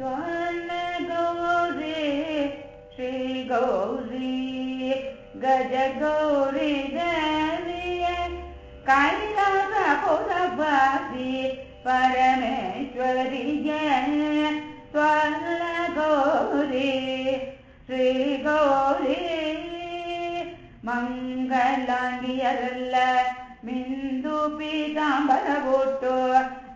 गौरे श्री गौरी गजगौरि कैि परमेश्वरि यौरि श्री गौरि मङ्गलि अल् मिन्दु पिताबर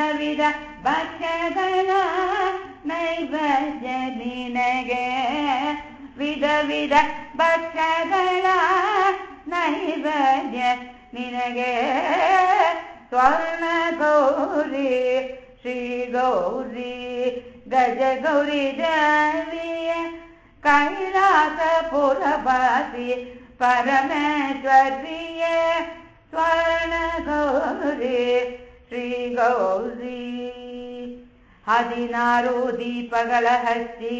ವಿಧ ವಿಧ ಭಕ್ಷ್ಯಗಳ ನೈವೇದ್ಯ ನಿನಗೆ ವಿಧ ವಿಧ ಭಕ್ಷ್ಯಗಳ ನೈವೇದ್ಯ ನಿನಗೆ ಸ್ವರ್ಣ ಗೌರಿ ಶ್ರೀ ಗೌರಿ ಗಜ ಗೌರಿ ದೇವಿಯ कैलास पुरवासी परमेश्वरीय स्वर्ण गौरी ಶ್ರೀ ಗೌರಿ ಹದಿನಾರು ದೀಪಗಳ ಹಚ್ಚಿ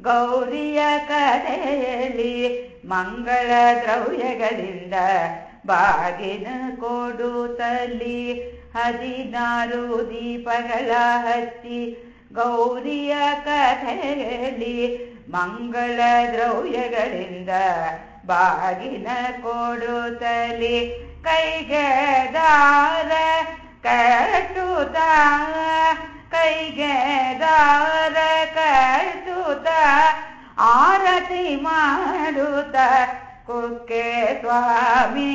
ಗೌರಿಯ ಕಡೆಯಲ್ಲಿ ಮಂಗಳ ದ್ರವ್ಯಗಳಿಂದ ಬಾಗಿನ ಕೊಡುತ್ತಲಿ ಹದಿನಾರು ದೀಪಗಳ ಹಚ್ಚಿ ಗೌರಿಯ ಕಥೆಯಲ್ಲಿ ಮಂಗಳ ದ್ರವ್ಯಗಳಿಂದ ಬಾಗಿನ ಕೊಡುತ್ತಲಿ ಕೈಗೆ ದಾರ ಕಟ್ಟುತ್ತ ಕೈಗೆ ದಾರ ಕಟ್ಟುತ್ತ ಆರತಿ ಮಾಡುತ್ತ ಕುಕ್ಕೆ ಸ್ವಾಮಿ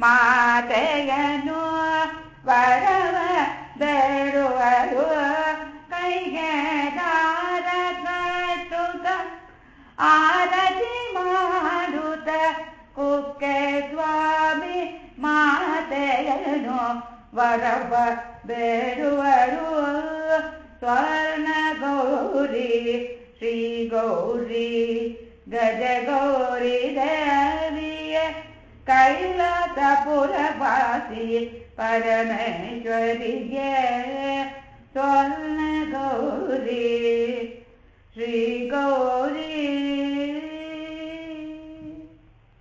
ಮಾತೆಯನು ಬರವ ವರವ ಬೇಡುವರು ಸ್ವರ್ಣ ಗೌರಿ ಶ್ರೀ ಗೌರಿ ಗಜ ಗೌರಿ ದೇವಿಯ ಕೈಲಾಸ ಪುರವಾಸಿ ಪರಮೇಶ್ವರಿಗೆ ಸ್ವರ್ಣ ಗೌರಿ ಶ್ರೀ ಗೌರಿ